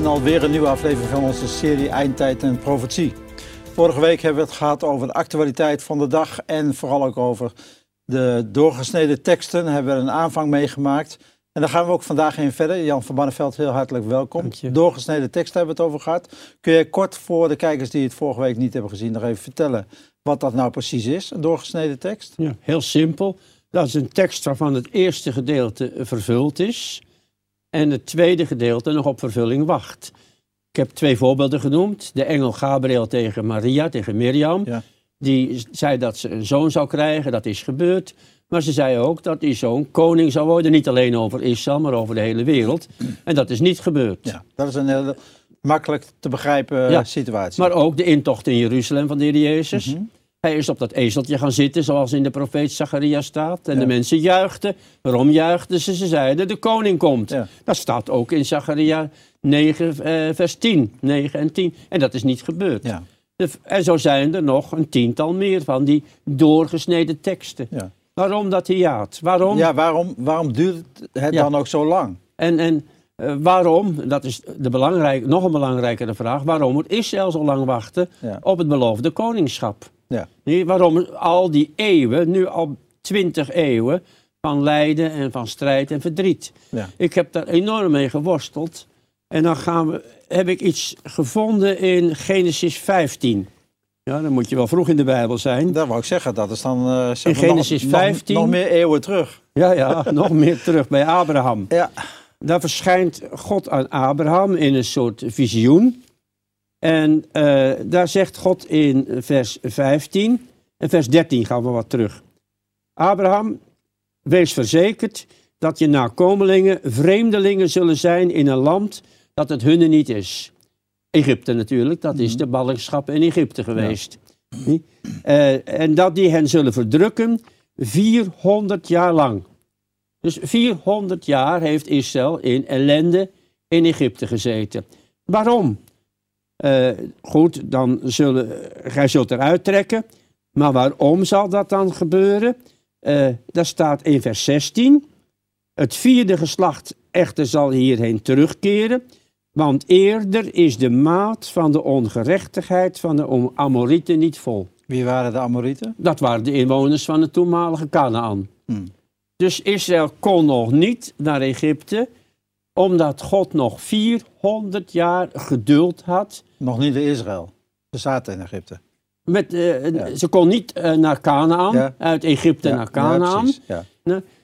In alweer een nieuwe aflevering van onze serie Eindtijd en Profetie. Vorige week hebben we het gehad over de actualiteit van de dag en vooral ook over de doorgesneden teksten. Daar hebben we een aanvang meegemaakt. En daar gaan we ook vandaag in verder. Jan van Barneveld, heel hartelijk welkom. Dank je. Doorgesneden teksten hebben we het over gehad. Kun je kort voor de kijkers die het vorige week niet hebben gezien nog even vertellen wat dat nou precies is, een doorgesneden tekst? Ja, heel simpel. Dat is een tekst waarvan het eerste gedeelte vervuld is en het tweede gedeelte nog op vervulling wacht. Ik heb twee voorbeelden genoemd. De engel Gabriel tegen Maria, tegen Mirjam. Ja. Die zei dat ze een zoon zou krijgen, dat is gebeurd. Maar ze zei ook dat die zoon koning zou worden, niet alleen over Israël, maar over de hele wereld. En dat is niet gebeurd. Ja, dat is een heel makkelijk te begrijpen Ja. situatie. Maar ook de intocht in Jeruzalem van de Heer Jezus. Mhm. Hij is op dat ezeltje gaan zitten, zoals in de profeet Zacharia staat. En Ja. de mensen juichten. Waarom juichten ze? Ze zeiden, de koning komt. Ja. Dat staat ook in Zacharia 9, eh, vers 10. 9 en 10. En dat is niet gebeurd. Ja, De- en zo zijn er nog een tiental meer van die doorgesneden teksten. ja. Waarom dat hiaat? Waarom? ja waarom, waarom duurt het dan ook zo lang? En, en eh, waarom, dat is de belangrijk, nog een belangrijkere vraag, waarom moet Israël zo lang wachten op het beloofde koningschap? Ja. Nee, waarom al die eeuwen, nu al twintig eeuwen, van lijden en van strijd en verdriet? Ja. Ik heb daar enorm mee geworsteld. En dan gaan we, heb ik iets gevonden in Genesis 15. Ja, dan moet je wel vroeg in de Bijbel zijn. Dat wou ik zeggen, dat is dan eh, In Genesis nog, nog- 15. Nog, meer eeuwen terug. Ja, ja, nog meer terug bij Abraham. Ja, Daar verschijnt God aan Abraham in een soort visioen. En eh, daar zegt God in vers 15 en vers 13 gaan we wat terug. Abraham, wees verzekerd dat je nakomelingen vreemdelingen zullen zijn in een land dat het hunne niet is. Egypte natuurlijk, dat is de ballingschap in Egypte geweest. Zie? Eh, en dat die hen zullen verdrukken 400 jaar lang. Dus 400 jaar heeft Israël in ellende in Egypte gezeten. Waarom? Eh, goed, dan zullen, gij zult eruit trekken. Maar waarom zal dat dan gebeuren? Eh daar staat in vers 16. Het vierde geslacht echter zal hierheen terugkeren. Want eerder is de maat van de ongerechtigheid van de Amorieten niet vol. wie waren de Amorieten? Dat waren de inwoners van het toenmalige Canaan. Hmm. Dus Israël kon nog niet naar Egypte, omdat God nog 400 jaar geduld had. Nog niet in Israël. Ze zaten in Egypte. Met, eh, Ja. Ze kon niet eh, naar Canaan, Ja. uit Egypte Ja, naar Canaan.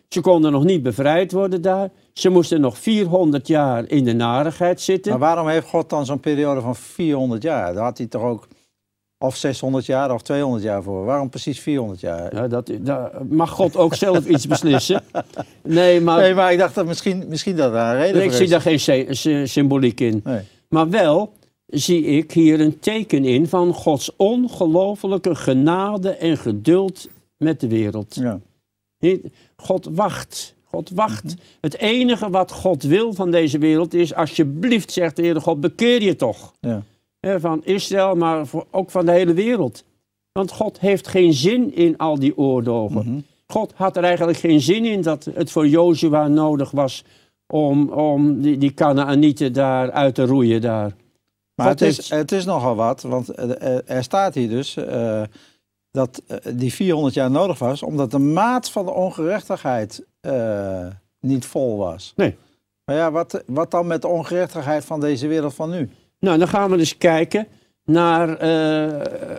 ze konden nog niet bevrijd worden daar. Ze moesten nog 400 jaar in de narigheid zitten. Maar waarom heeft God dan zo'n periode van 400 jaar? Daar had hij toch ook of 600 jaar of 200 jaar voor. Waarom precies 400 jaar? Ja, dat, daar mag God ook zelf iets beslissen. Nee, maar Nee, maar ik dacht dat misschien, misschien dat daar een reden ik voor zie daar geen sy- sy- symboliek in. Nee. Maar wel zie ik hier een teken in van Gods ongelofelijke genade en geduld met de wereld. Ja. God wacht. God wacht. Het enige wat God wil van deze wereld is, alsjeblieft, zegt de Heere God, bekeer je toch. Ja. Van Israël, maar ook van de hele wereld. Want God heeft geen zin in al die oorlogen. Mhm. God had er eigenlijk geen zin in dat het voor Jozua nodig was om, om die, die Canaanieten daar uit te roeien daar. Maar het is, het is nogal wat, want eh, eh, er staat hier dus eh, dat die 400 jaar nodig was, omdat de maat van de ongerechtigheid niet vol was. Nee. Maar ja, wat, wat dan met de ongerechtigheid van deze wereld van nu? Nou, dan gaan we eens kijken naar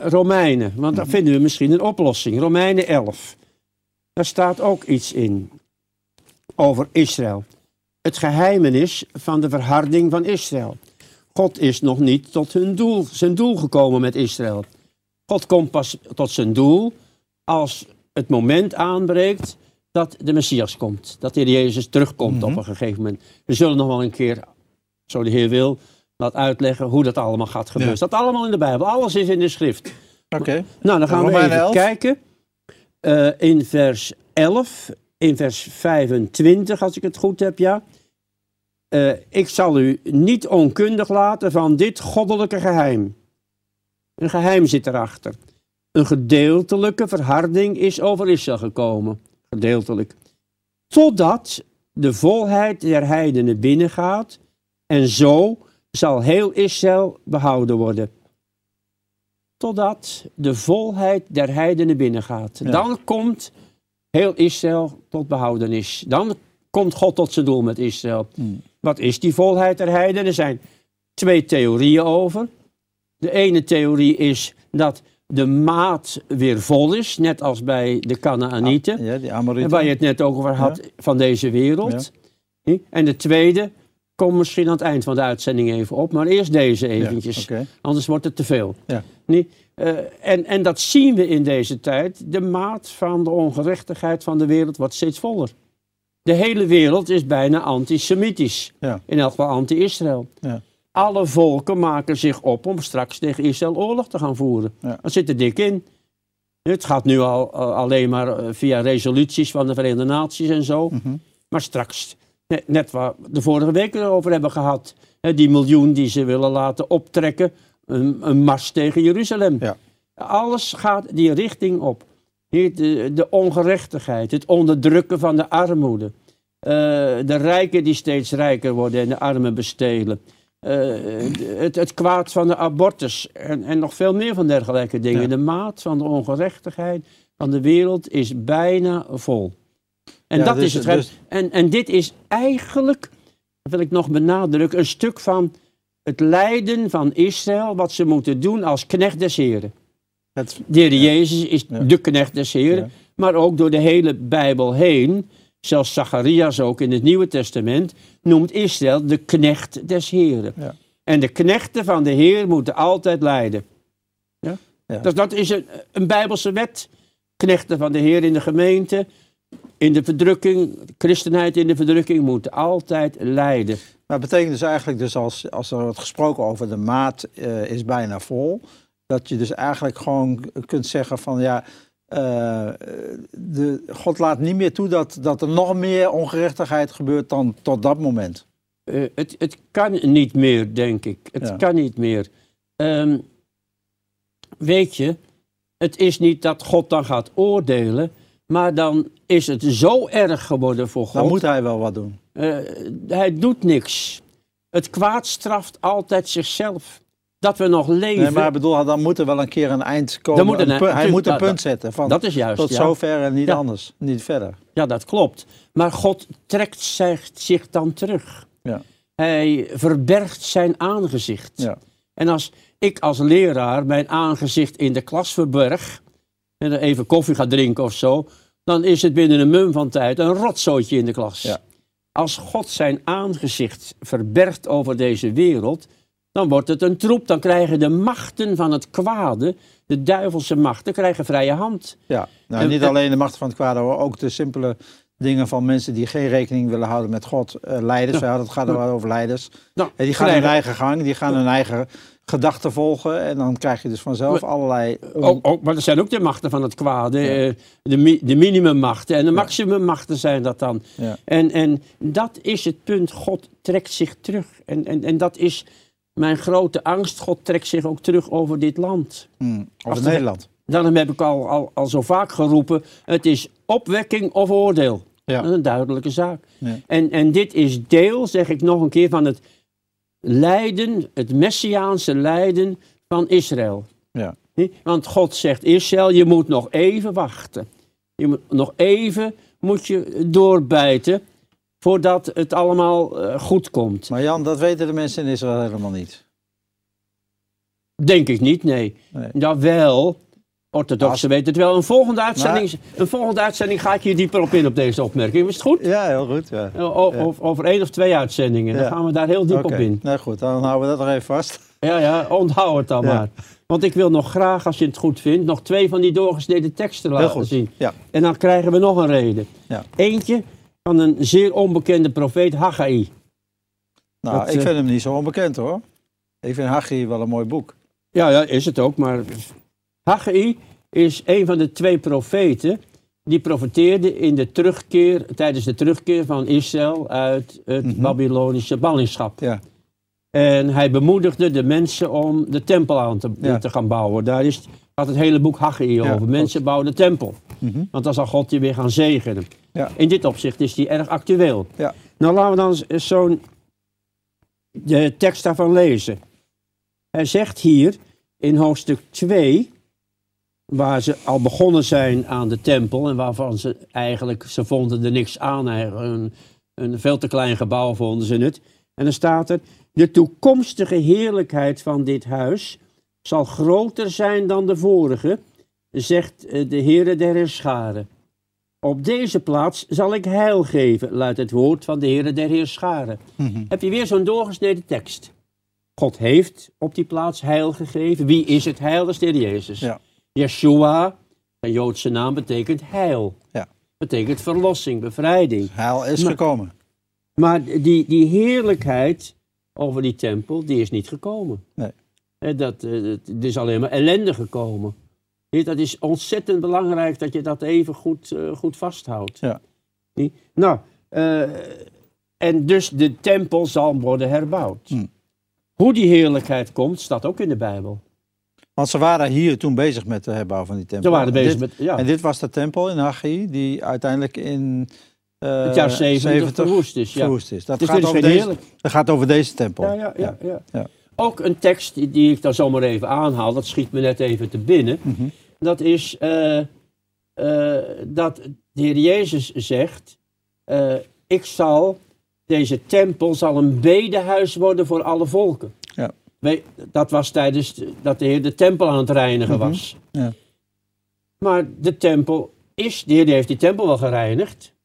Romeinen. Want daar vinden we misschien een oplossing. Romeinen 11. Daar staat ook iets in over Israël. Het geheimenis van de verharding van Israël. God is nog niet tot hun doel, zijn doel gekomen met Israël. God komt pas tot zijn doel als het moment aanbreekt dat de Messias komt. Dat de Heer Jezus terugkomt op een gegeven moment. We zullen nog wel een keer, zo de Heer wil, laat uitleggen hoe dat allemaal gaat gebeuren. Ja. Staat allemaal in de Bijbel. Alles is in de schrift. Oké. Nou, dan gaan we even 11. kijken. Eh, in vers 11, in vers 25, als ik het goed heb, ja. Eh, ik zal u niet onkundig laten van dit goddelijke geheim. Een geheim zit erachter. Een gedeeltelijke verharding is over Israël gekomen. Gedeeltelijk. Totdat de volheid der heidenen binnengaat en zo zal heel Israël behouden worden. Totdat de volheid der heidenen binnengaat. Ja. Dan komt heel Israël tot behoudenis. Dan komt God tot zijn doel met Israël. Hmm. Wat is die volheid der heidenen? Er zijn twee theorieën over. De ene theorie is dat de maat weer vol is, net als bij de Canaanieten. Ja, Amorieten. waar je het net ook over had van deze wereld. En de tweede komt misschien aan het eind van de uitzending even op. Maar eerst deze eventjes. Anders wordt het te veel. Niet? Eh, en, en dat zien we in deze tijd. De maat van de ongerechtigheid van de wereld wordt steeds voller. De hele wereld is bijna antisemitisch. Ja. In elk geval anti-Israël. Ja. Alle volken maken zich op om straks tegen Israël oorlog te gaan voeren. Ja. Dat zit er dik in. Het gaat nu al eh, alleen maar eh, via resoluties van de Verenigde Naties en zo. Mhm. Maar straks, net, net waar we de vorige week erover hebben gehad, hè, die miljoen die ze willen laten optrekken, een, een mars tegen Jeruzalem. Ja. Alles gaat die richting op. Hier de, de ongerechtigheid, het onderdrukken van de armoede. eh, de rijken die steeds rijker worden en de armen bestelen. eh, het, het kwaad van de abortus en, en nog veel meer van dergelijke dingen. Ja. De maat van de ongerechtigheid van de wereld is bijna vol. En Ja, dat dus- is het. dus- En, en dit is eigenlijk, dat wil ik nog benadrukken, een stuk van het lijden van Israël, wat ze moeten doen als knecht des Heren. Het, De Heer Jezus is Ja. de knecht des Heren, Ja. maar ook door de hele Bijbel heen, zelfs Zacharias ook in het Nieuwe Testament, noemt Israël de knecht des Heren. Ja. En de knechten van de Heer moeten altijd lijden. Dus dat is een, een Bijbelse wet. Knechten van de Heer in de gemeente, in de verdrukking, christenheid in de verdrukking, moeten altijd lijden. maar betekent dus eigenlijk, dus als, als er wordt gesproken over de maat eh, is bijna vol, dat je dus eigenlijk gewoon kunt zeggen van ja, eh, de, God laat niet meer toe dat, dat er nog meer ongerechtigheid gebeurt dan tot dat moment. Eh, het, het kan niet meer, denk ik. Het Ja. kan niet meer. Ehm, weet je, het is niet dat God dan gaat oordelen, maar dan is het zo erg geworden voor God. Dan moet hij wel wat doen. Eh, hij doet niks. Het kwaad straft altijd zichzelf. Dat we nog leven, Nee, maar ik bedoel, dan moet er wel een keer een eind komen. moet een- Een pu- hij moet een punt zetten van dat is juist. tot ja. zover en niet Ja. anders, niet verder. Ja, dat klopt. Maar God trekt zich, zich dan terug. Ja. Hij verbergt zijn aangezicht. Ja. En als ik als leraar mijn aangezicht in de klas verberg, en even koffie ga drinken of zo, dan is het binnen een mum van tijd een rotzootje in de klas. Ja. Als God zijn aangezicht verbergt over deze wereld, dan wordt het een troep. Dan krijgen de machten van het kwade, de duivelse machten, krijgen vrije hand. Ja, nou, En- niet en- alleen de macht van het kwade, hoor, ook de simpele dingen van mensen die geen rekening willen houden met God. Eh, leiders, ja. het gaat er wel over leiders. Nou, En die gaan krijgen- hun eigen gang, die gaan hun eigen gedachten volgen. En dan krijg je dus vanzelf allerlei... Ook, ook, maar er zijn ook de machten van het kwade, eh, de, de minimummachten en de maximummachten zijn dat dan. Ja. En, en dat is het punt, God trekt zich terug. En, en, en dat is mijn grote angst, God trekt zich ook terug over dit land. Als over de- Nederland. Daarom heb ik al, al, al zo vaak geroepen, het is opwekking of oordeel. Ja. Dat is een duidelijke zaak. Ja. En, en dit is deel, zeg ik nog een keer, van het lijden, het messiaanse lijden van Israël. Ja. Want God zegt Israël, je moet nog even wachten. Je moet nog even moet je doorbijten voordat het allemaal eh, goed komt. Maar Jan, dat weten de mensen in Israël helemaal niet. Denk ik niet, nee. Nee. Jawel, orthodoxen Als- weten het wel. Een volgende, uitzending, een volgende uitzending ga ik hier dieper op in op deze opmerking. Is het goed? Ja, heel goed. Ja. O- Over één of twee uitzendingen. Dan Ja. gaan we daar heel diep op in. nou goed, dan houden we dat nog even vast. Ja, ja, onthoud het dan Ja. maar. Want ik wil nog graag, als je het goed vindt, nog twee van die doorgesneden teksten laten zien. Ja. En dan krijgen we nog een reden. Ja. Eentje van een zeer onbekende profeet, Haggai. Nou, Dat, ik eh, vind hem niet zo onbekend hoor. Ik vind Haggai wel een mooi boek. Ja, ja, is het ook. Maar Haggai is een van de twee profeten die profeteerden in de terugkeer, tijdens de terugkeer van Israël uit het Mhm. Babylonische ballingschap. Ja. En hij bemoedigde de mensen om de tempel aan te, Ja. te gaan bouwen. Daar is, gaat het hele boek Haggai Ja, over. Mensen bouwen de tempel. Mhm. Want dan zal God je weer gaan zegenen. Ja. In dit opzicht is die erg actueel. Ja. Nou, laten we dan eens zo'n de tekst daarvan lezen. Hij zegt hier in hoofdstuk 2, waar ze al begonnen zijn aan de tempel en waarvan ze eigenlijk, ze vonden er niks aan, een, een veel te klein gebouw vonden ze het. En dan staat er, de toekomstige heerlijkheid van dit huis zal groter zijn dan de vorige, zegt eh, de Heere der Heerscharen. Op deze plaats zal ik heil geven, luidt het woord van de Heere der Heerscharen. Mhm. Heb je weer zo'n doorgesneden tekst. God heeft op die plaats heil gegeven. Wie is het heil? Dat is de Heer Jezus. Ja. Yeshua, zijn Joodse naam, betekent heil. Ja. Betekent verlossing, bevrijding. Heil is Maar- gekomen. Maar die, die heerlijkheid over die tempel, die is niet gekomen. Nee. Dat, eh, er is alleen maar ellende gekomen. Dat is ontzettend belangrijk dat je dat even goed, eh, goed vasthoudt. Ja. Zie? Nou, eh, en dus de tempel zal worden herbouwd. Hm. Hoe die heerlijkheid komt, staat ook in de Bijbel. Want ze waren hier toen bezig met de herbouw van die tempel. Ze waren bezig Dit- met, ja, En dit was de tempel in Haggai, die uiteindelijk in eh, het jaar 70 verwoest is. Ja. verwoest is. Dat, Dus gaat over deze, dat gaat over deze tempel. Ja, ja, ja, ja. Ja. Ook een tekst die, die ik dan zomaar even aanhaal, dat schiet me net even te binnen. Mhm. Dat is eh, eh, dat de Heer Jezus zegt, eh, ik zal, deze tempel zal een bedehuis worden voor alle volken. Ja. Dat was tijdens de- dat de Heer de tempel aan het reinigen Mhm. was. Ja. Maar de tempel is, de Heer heeft die tempel wel gereinigd.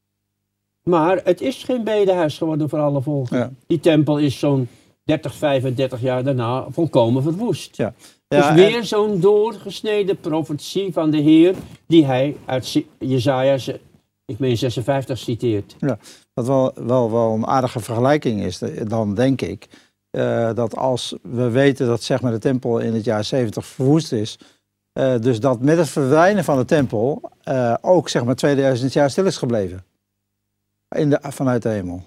Maar het is geen bedehuis geworden voor alle volken. Ja. Die tempel is zo'n 30, 35 jaar daarna volkomen verwoest. Ja. Dus Ja, en- weer zo'n doorgesneden profetie van de Heer, die hij uit Jezaja, ik meen 56, citeert. Wat wel, wel, wel een aardige vergelijking is, eh, dan denk ik. eh, dat als we weten dat zeg maar, de tempel in het jaar 70 verwoest is. eh, dus dat met het verdwijnen van de tempel ook zeg maar 2000 jaar stil is gebleven. In de, vanuit de hemel.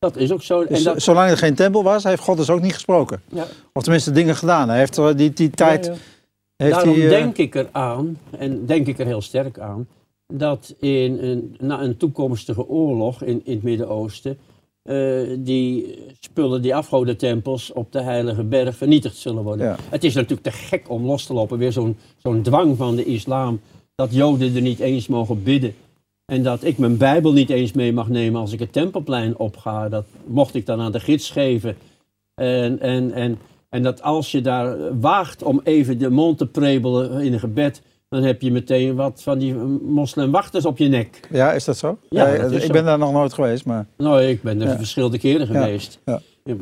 Dat is ook zo. Dus en dat, zolang er geen tempel was, heeft God dus ook niet gesproken. ja, Of tenminste dingen gedaan. Hij heeft er die, die tijd. ja. Heeft Daarom eh, denk ik eraan, en denk ik er heel sterk aan, dat in een, na een toekomstige oorlog in, in het Midden-Oosten, eh, die spullen, die afgodentempels op de Heilige Berg vernietigd zullen worden. Ja. Het is natuurlijk te gek om los te lopen, weer zo'n zo'n dwang van de islam, dat Joden er niet eens mogen bidden. En dat ik mijn Bijbel niet eens mee mag nemen als ik het Tempelplein opga. Dat mocht ik dan aan de gids geven. En, en, en, en dat als je daar waagt om even de mond te prebelen in een gebed, dan heb je meteen wat van die moslimwachters op je nek. Ja, is dat zo? Ja, Eh, dat ik zo. ben daar nog nooit geweest, maar Nou, ik ben er Ja. verschillende keren geweest. ja.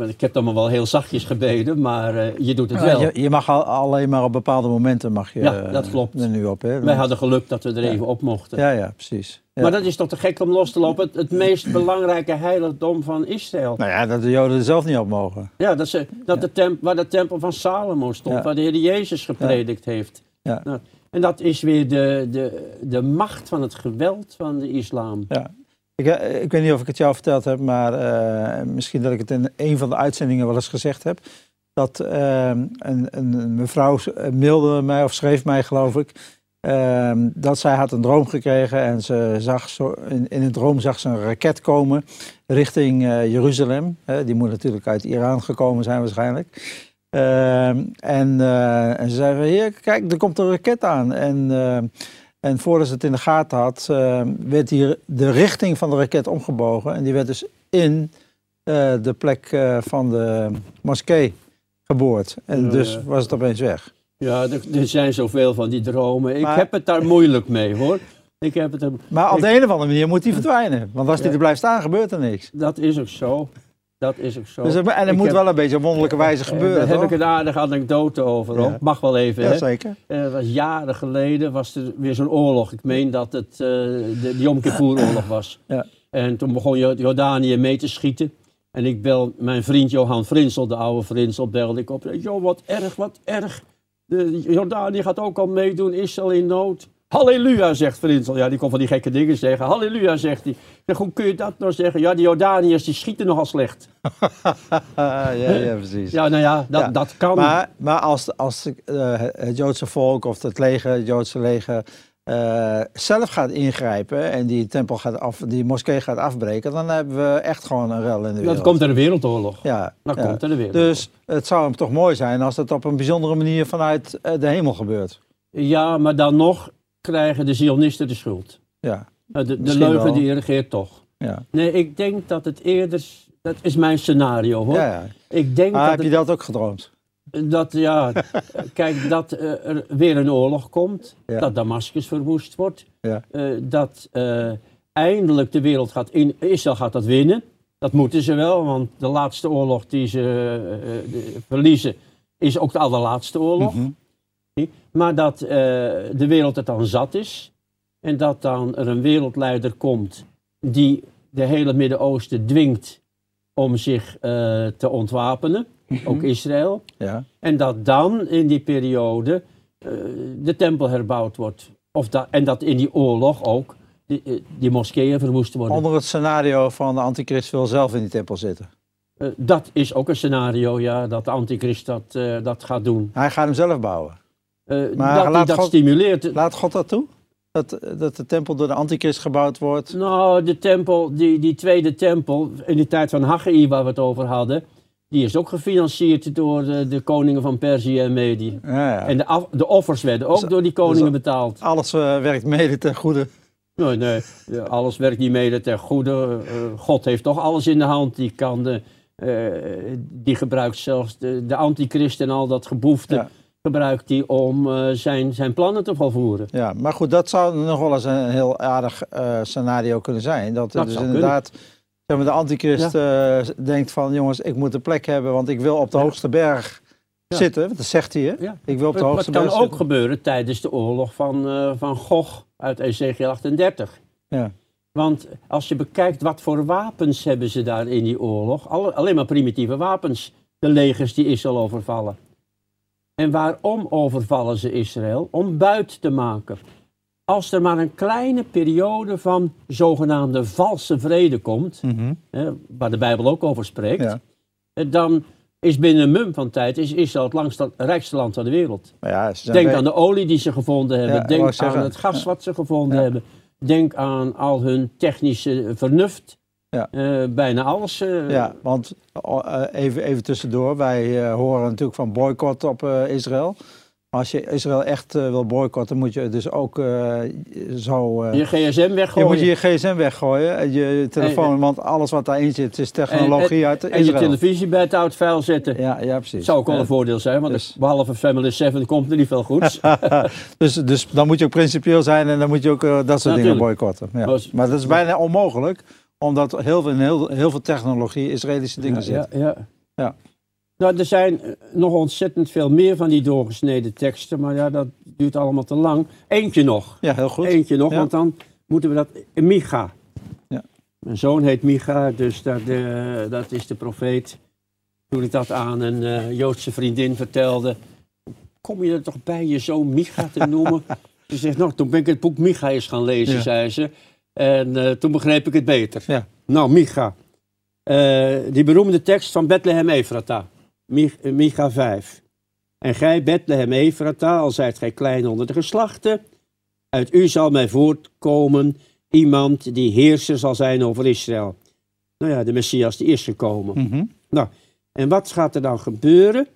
Ik, heb dan maar wel heel zachtjes gebeden, maar eh, je doet het Ja, wel. je, je mag al, alleen maar op bepaalde momenten mag je Ja, eh, dat klopt. er nu op. Hè? Wij hadden geluk dat we er even op mochten. Ja, ja, precies. Maar dat is toch te gek om los te lopen? Het, het meest belangrijke heiligdom van Israël. Nou ja, dat de Joden er zelf niet op mogen. Ja, dat ze, dat de temp, waar de tempel van Salomo stond, waar de Heer Jezus gepredikt heeft. Ja. Nou, en dat is weer de, de, de macht van het geweld van de islam. Ja. Ik, eh, ik weet niet of ik het jou verteld heb, maar eh, misschien dat ik het in een van de uitzendingen wel eens gezegd heb. Dat eh, een, een mevrouw mailde mij of schreef mij, geloof ik, eh, dat zij had een droom gekregen en ze zag zo, in, in een droom zag ze een raket komen richting eh, Jeruzalem. Die moet natuurlijk uit Iran gekomen zijn waarschijnlijk. Eh, en, eh, en ze zei van, hier, kijk, er komt een raket aan. En, eh, en voordat ze het in de gaten had, werd hier de richting van de raket omgebogen. En die werd dus in de plek van de moskee geboord. En Ja, dus was het opeens weg. Ja, er, er zijn zoveel van die dromen. Ik heb het daar moeilijk mee hoor. Ik heb het Maar op Ik- de een of andere manier moet die verdwijnen. Want als die er blijft staan, gebeurt er niks. dat is ook zo. Dat is ook zo. Dus, er- en dat Ik moet heb- wel een beetje op wonderlijke wijze gebeuren. Daar heb ik een aardige anekdote over. Ja. hoor. Mag wel even. Ja, hè? zeker. Het was jaren geleden was er weer zo'n oorlog. Ik meen dat het eh, de, Yom Kippur-oorlog was. Ja. En toen begon Jo- Jordanië mee te schieten. En ik bel mijn vriend Johan Frinsel, de oude Frinsel, belde ik op. Jo, wat erg, wat erg. De Jordanië gaat ook al meedoen, Israël in nood. Halleluja, zegt Frinsel. Ja, die kon van die gekke dingen zeggen. Halleluja, zegt hij. Zeg, hoe kun je dat nou zeggen? Ja, die Jordaniërs die schieten nogal slecht. ja, ja, precies. Ja, nou ja, dat, Ja. dat kan. Maar, maar als, als eh, het Joodse volk of het leger, het Joodse leger, eh, zelf gaat ingrijpen en die tempel gaat af, die moskee gaat afbreken, dan hebben we echt gewoon een rel in de wereld. Dan komt er een wereldoorlog. Ja, ja. komt er een wereldoorlog. Dus het zou hem toch mooi zijn als het op een bijzondere manier vanuit eh, de hemel gebeurt. Ja, maar dan nog krijgen de Zionisten de schuld. Ja, Eh, De, de leugen wel. die regeert toch. ja. Nee, ik denk dat het eerder... Dat is mijn scenario hoor. ja, ja. Ik denk Maar dat, heb je dat ook gedroomd? Dat, ja, kijk, dat eh, er weer een oorlog komt. Ja. Dat Damascus verwoest wordt. Ja. eh, dat eh, eindelijk de wereld gaat in... Israël gaat dat winnen. Dat moeten ze wel, want de laatste oorlog die ze verliezen... is ook de allerlaatste oorlog. Mhm. Maar dat de wereld het dan zat is. En dat dan er een wereldleider komt die de hele Midden-Oosten dwingt om zich te ontwapenen. Ook Israël. Ja. En dat dan in die periode eh, de tempel herbouwd wordt. Of dat, en dat in die oorlog ook die, eh, die moskeeën verwoest worden. Onder het scenario van de antichrist wil zelf in die tempel zitten. Eh, dat is ook een scenario, ja, dat de antichrist dat, dat gaat doen. Hij gaat hem zelf bouwen. Maar dat laat dat God- stimuleert. Laat God dat toe? Dat, dat de tempel door de antichrist gebouwd wordt? Nou, de tempel, die, die tweede tempel, in de tijd van Haggai waar we het over hadden, die is ook gefinancierd door de, de koningen van Perzië en Medië. Ja, ja. En de, af- de offers werden ook Dus- door die koningen dus- betaald. Alles eh, werkt mede ten goede. Nee, nee, alles werkt niet mede ten goede. Eh, God heeft toch alles in de hand. Die, kan de, eh, die gebruikt zelfs de, de antichrist en al dat geboefte, Ja. gebruikt hij om zijn, zijn plannen te volvoeren. Ja, maar goed, dat zou nog wel eens een heel aardig scenario kunnen zijn. Dat, Dat dus inderdaad zeg maar, de antichrist eh, denkt van jongens, ik moet een plek hebben, want ik wil op de hoogste berg Ja. zitten. Dat zegt hij, hè? Ja. Ik wil op de Maar hoogste het kan berg ook zitten. gebeuren tijdens de oorlog van, eh, van Gog uit Ezekiel 38. Ja. Want als je bekijkt wat voor wapens hebben ze daar in die oorlog, alle- alleen maar primitieve wapens, de legers die Israël overvallen. En waarom overvallen ze Israël? Om buit te maken. Als er maar een kleine periode van zogenaamde valse vrede komt, Mhm. hè, waar de Bijbel ook over spreekt, ja. dan is binnen een mum van tijd is Israël het langste, rijkste land van de wereld. Ja, Denk aan de olie die ze gevonden hebben. Ja, Denk zeggen. aan het gas wat ze gevonden hebben. Denk aan al hun technische vernuft. Ja. Eh, bijna alles. eh, Ja, want eh, even, even tussendoor, wij horen natuurlijk van boycott op Israël. Als je Israël echt eh, wil boycotten, moet je dus ook eh, zo... eh, Je gsm je weggooien. moet je gsm weggooien, en je telefoon, want alles wat daarin zit is technologie uit en je Israël. televisie bij het oud vuil zetten. Ja, ja, precies. Zou ook wel Ja. een voordeel zijn, want Dus- behalve Family 7 komt er niet veel goeds. dus, dus dan moet je ook principieel zijn en dan moet je ook dat soort dingen boycotten. Ja. Was- Maar dat is bijna onmogelijk, omdat heel veel, in heel, heel veel technologie Israëlische dingen ja, zitten. ja, Ja. Nou, er zijn eh, nog ontzettend veel meer van die doorgesneden teksten, maar ja, dat duurt allemaal te lang. Eentje nog. Ja, heel goed. Eentje nog, Ja. want dan moeten we dat... Micha. Ja. Mijn zoon heet Micha, dus dat, eh, dat is de profeet. Toen ik dat aan een eh, Joodse vriendin vertelde, kom je er toch bij je zoon Micha te noemen? ze zegt, nou, toen ben ik het boek Micha eens gaan lezen, Ja. zei ze. En eh, toen begreep ik het beter. Ja. Nou, Micha. Eh, die beroemde tekst van Bethlehem Efrata. Eh, Micha 5. En gij, Bethlehem Efrata, al zijt gij klein onder de geslachten, uit u zal mij voortkomen iemand die heerser zal zijn over Israël. Nou ja, de Messias die is gekomen. Mhm. En wat gaat er dan gebeuren?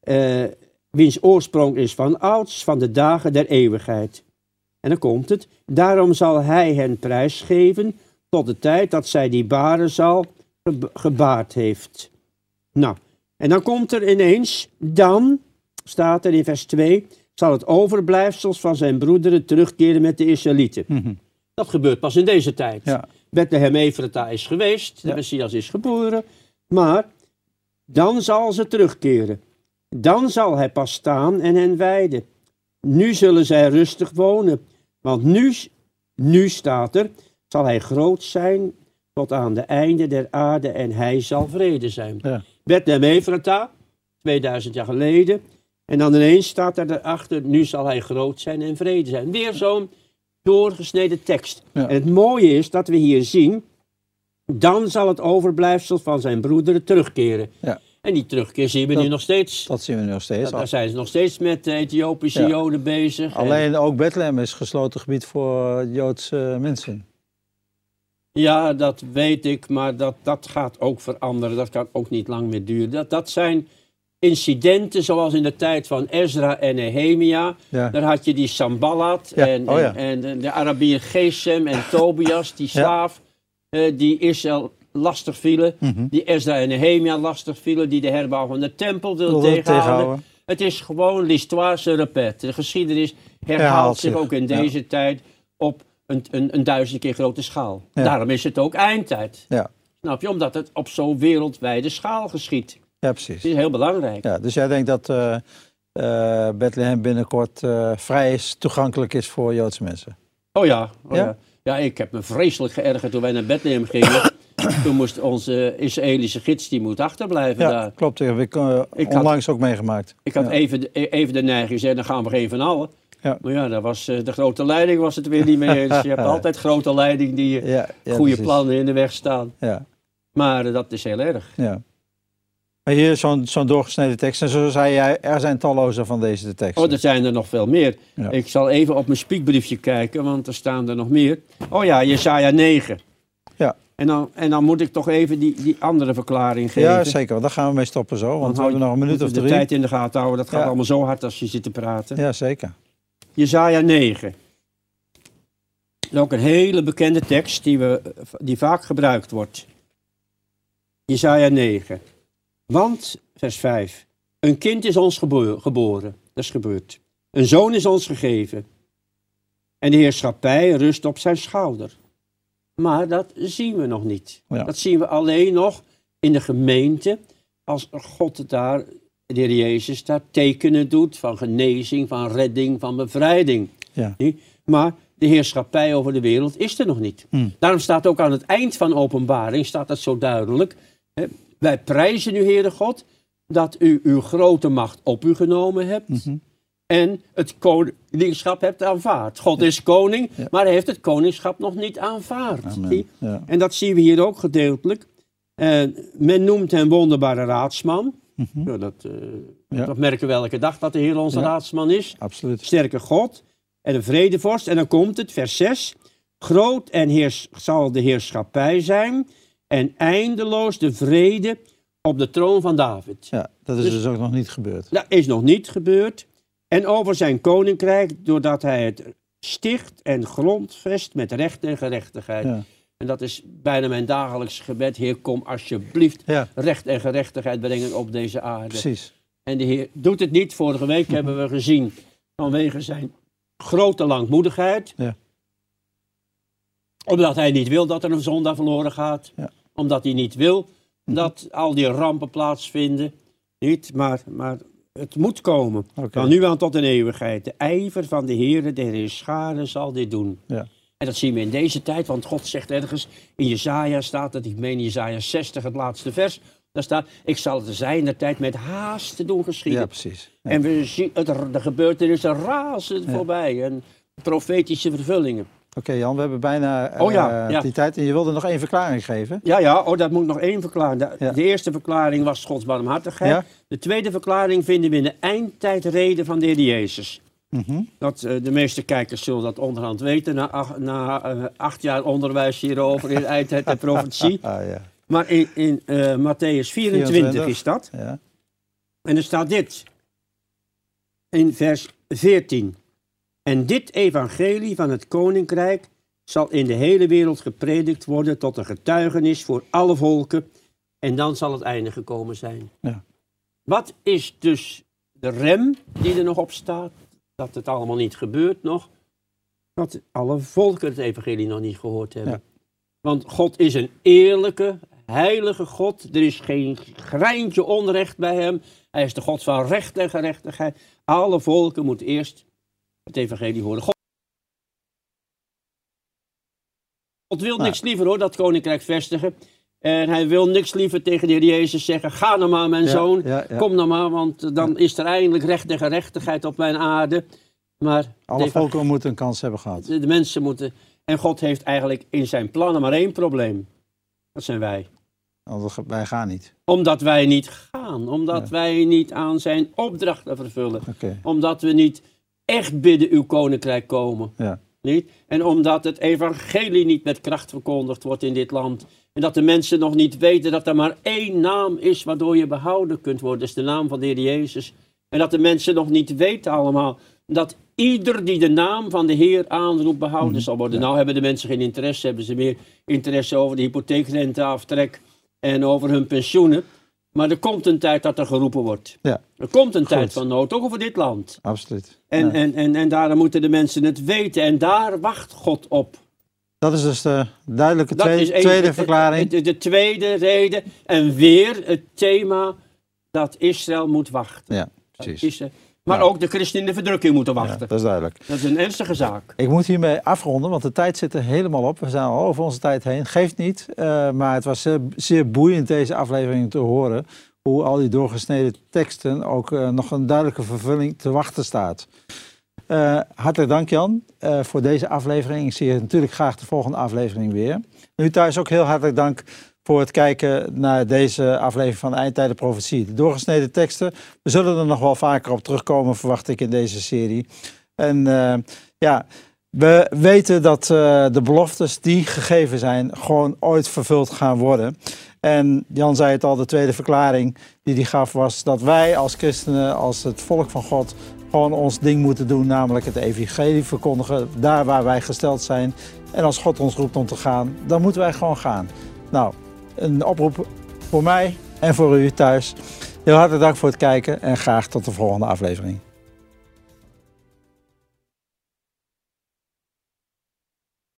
Eh, wiens oorsprong is van ouds, van de dagen der eeuwigheid. En dan komt het. Daarom zal hij hen prijsgeven tot de tijd dat zij die baren zal ge- gebaard heeft. Nou, en dan komt er ineens, dan, staat er in vers 2, zal het overblijfsels van zijn broederen terugkeren met de Israëlieten. Mhm. Dat gebeurt pas in deze tijd. Ja. Bethlehem Efrata is geweest, de Ja. Messias is geboren, maar dan zal ze terugkeren. Dan zal hij pas staan en hen wijden. Nu zullen zij rustig wonen, want nu, nu staat er, zal hij groot zijn tot aan de einde der aarde en hij zal vrede zijn. Ja. Bethlehem Efrata, 2000 jaar geleden. En dan ineens staat er daarachter, nu zal hij groot zijn en vrede zijn. Weer zo'n doorgesneden tekst. Ja. En het mooie is dat we hier zien, dan zal het overblijfsel van zijn broederen terugkeren. Ja. En die terugkeer zien we Dat- nu nog steeds. Dat zien we nu nog steeds. Daar zijn ze nog steeds met de Ethiopische Ja. Joden bezig. En- Alleen ook Bethlehem is gesloten gebied voor Joodse mensen. Ja, dat weet ik, maar dat, dat gaat ook veranderen. Dat kan ook niet lang meer duren. Dat, dat zijn incidenten zoals in de tijd van Ezra en Nehemia. Ja. Daar had je die Sambalat Ja, en, oh ja. en, en de- Arabier Gesem en Tobias, die slaaf, eh, die Israël lastig vielen. Mhm. Die Ezra en Nehemia lastig vielen, die de herbouw van de tempel wilden tegenhouden. tegenhouden. Het is gewoon l'histoire se répète. De geschiedenis herhaalt Herhaalt zich zich, ook in deze tijd op een, een, een duizend keer grote schaal. Ja. Daarom is het ook eindtijd. Ja. Snap je? Omdat het op zo'n wereldwijde schaal geschiet. ja, Het precies. is heel belangrijk. Ja, dus jij denkt dat eh, Bethlehem binnenkort eh, vrij is, toegankelijk is voor Joodse mensen? Oh ja, oh Ja? ja? ja. ik heb me vreselijk geërgerd toen wij naar Bethlehem gingen. toen moest onze Israëlische gids, die moet achterblijven Ja, daar. klopt. Heb ik Ik had- onlangs ook meegemaakt. Ik had Ja. even, de, even de neiging gezegd, dan gaan we geen van allen. Ja. Maar ja, daar was, eh, de grote leiding was het weer niet mee eens. Je hebt altijd grote leiding die Ja, ja, goede precies. plannen in de weg staan. Ja, Maar eh, dat is heel erg. ja. Maar hier zo'n zo'n doorgesneden tekst. En zo zei jij, er zijn talloze van deze teksten. Oh, er zijn er nog veel meer. Ja. Ik zal even op mijn spiekbriefje kijken, want er staan er nog meer. Oh ja, Jesaja 9. Ja. En dan, en dan moet ik toch even die, die andere verklaring geven. Ja, zeker. Want daar gaan we mee stoppen zo. Want Dan we hebben nog een minuut of we de drie. tijd in de gaten houden. Dat gaat Ja. allemaal zo hard als je zit te praten. Ja, zeker. Jezaja 9. Dat is ook een hele bekende tekst die, we, die vaak gebruikt wordt. Jezaja 9. Want, vers 5. Een kind is ons gebo- geboren. Dat is gebeurd. Een zoon is ons gegeven. En de heerschappij rust op zijn schouder. Maar dat zien we nog niet. Ja. Dat zien we alleen nog in de gemeente. Als God daar, de Heer Jezus, daar tekenen doet van genezing, van redding, van bevrijding. Ja. Maar de heerschappij over de wereld is er nog niet. Hm. Daarom staat ook aan het eind van openbaring, staat dat zo duidelijk. Hè, wij prijzen u, Heere God, dat u uw grote macht op u genomen hebt. Mhm. En het koningschap hebt aanvaard. God is koning, Ja. maar hij heeft het koningschap nog niet aanvaard. Ja. En dat zien we hier ook gedeeltelijk. Eh, men noemt hem wonderbare raadsman. Mhm. Ja, dat, Ja. dat merken we elke dag dat de Heer onze Ja. raadsman is Absoluut. sterke God en een vredevorst. En dan komt het, vers 6. Groot en heers, zal de heerschappij zijn en eindeloos de vrede op de troon van David. Ja, dat is Dus- dus ook nog niet gebeurd. Dat is nog niet gebeurd. En over zijn koninkrijk, doordat hij het sticht en grondvest met recht en gerechtigheid. Ja. En dat is bijna mijn dagelijks gebed. Heer, kom alsjeblieft ja, recht en gerechtigheid brengen op deze aarde. precies. En de Heer doet het niet. Vorige week Mhm. hebben we gezien vanwege zijn grote langmoedigheid. Ja. Omdat hij niet wil dat er een zondaar verloren gaat. Ja. Omdat hij niet wil Mhm. dat al die rampen plaatsvinden. Niet, maar, maar het moet komen. Van nu aan tot in eeuwigheid. De ijver van de Heer, de Heer schade zal dit doen. Ja. En dat zien we in deze tijd, want God zegt ergens, in Jezaja staat dat, ik meen Jezaja 60, het laatste vers, daar staat, ik zal het zijn de tijd met haast te doen geschieden. Ja, precies. Ja. En we zien, het, de gebeurtenissen razen voorbij en profetische vervullingen. Oké Jan, we hebben bijna eh, Oh ja, ja. die tijd. En je wilde nog één verklaring geven. Ja, ja, oh, dat moet nog één verklaring. De, Ja. de eerste verklaring was Gods barmhartigheid. De tweede verklaring vinden we in de eindtijdreden van de Heer Jezus. Mhm. Dat, eh, de meeste kijkers zullen dat onderhand weten, na, ach- na eh, acht jaar onderwijs hierover in eindtijd en profetie. Ah ja. Maar in, in eh, Matthäus 24 24. is dat. ja. En er staat dit. In vers 14. En dit evangelie van het koninkrijk zal in de hele wereld gepredikt worden tot een getuigenis voor alle volken. En dan zal het einde gekomen zijn. Ja. Wat is dus de rem die er nog op staat? Dat het allemaal niet gebeurt nog. Dat alle volken het evangelie nog niet gehoord hebben. Ja. Want God is een eerlijke, heilige God. Er is geen greintje onrecht bij hem. Hij is de God van recht en gerechtigheid. Alle volken moeten eerst het evangelie horen. God, God wil Nou. niks liever hoor, dat koninkrijk vestigen. En hij wil niks liever tegen de Heer Jezus zeggen, ga nou maar mijn Ja, zoon. ja, ja. Kom nou maar, want dan is er eindelijk recht en gerechtigheid op mijn aarde. Maar Alle volken moeten een kans hebben gehad. de, de mensen moeten... En God heeft eigenlijk in zijn plannen maar één probleem. Dat zijn wij. Want wij gaan niet. Omdat wij niet gaan. Omdat wij niet aan zijn opdrachten vervullen. Omdat we niet echt bidden uw koninkrijk komen. Ja. Niet? En omdat het evangelie niet met kracht verkondigd wordt in dit land. En dat de mensen nog niet weten dat er maar één naam is waardoor je behouden kunt worden. Dat is de naam van de Heer Jezus. En dat de mensen nog niet weten allemaal dat ieder die de naam van de Heer aanroept behouden Mhm. zal worden. Nou hebben de mensen geen interesse, hebben ze meer interesse over de hypotheekrenteaftrek en over hun pensioenen. Maar er komt een tijd dat er geroepen wordt. Ja, Er komt een Goed. tijd van nood, ook over dit land. absoluut. En, Ja. en, en, en daarom moeten de mensen het weten. En daar wacht God op. Dat is dus de duidelijke tweede, verklaring. De, de tweede reden. En weer het thema dat Israël moet wachten. Ja, precies. Maar Ja. ook de christenen in de verdrukking moeten Ja, wachten. dat is duidelijk. Dat is een ernstige zaak. Ik moet hiermee afronden, want de tijd zit er helemaal op. We zijn al over onze tijd heen. Geeft niet, eh, maar het was zeer, zeer boeiend deze aflevering te horen. Hoe al die doorgesneden teksten ook eh, nog een duidelijke vervulling te wachten staat. Eh, hartelijk dank Jan eh, voor deze aflevering. Ik zie je natuurlijk graag de volgende aflevering weer. En u thuis ook heel hartelijk dank voor het kijken naar deze aflevering van Eindtijden Profetie. De doorgesneden teksten, we zullen er nog wel vaker op terugkomen, verwacht ik in deze serie. En eh, ja, we weten dat de beloftes die gegeven zijn, gewoon ooit vervuld gaan worden. En Jan zei het al, de tweede verklaring die hij gaf was dat wij als christenen, als het volk van God, gewoon ons ding moeten doen, namelijk het evangelie verkondigen, daar waar wij gesteld zijn. En als God ons roept om te gaan, dan moeten wij gewoon gaan. Nou, een oproep voor mij en voor u thuis. Heel hartelijk dank voor het kijken en graag tot de volgende aflevering.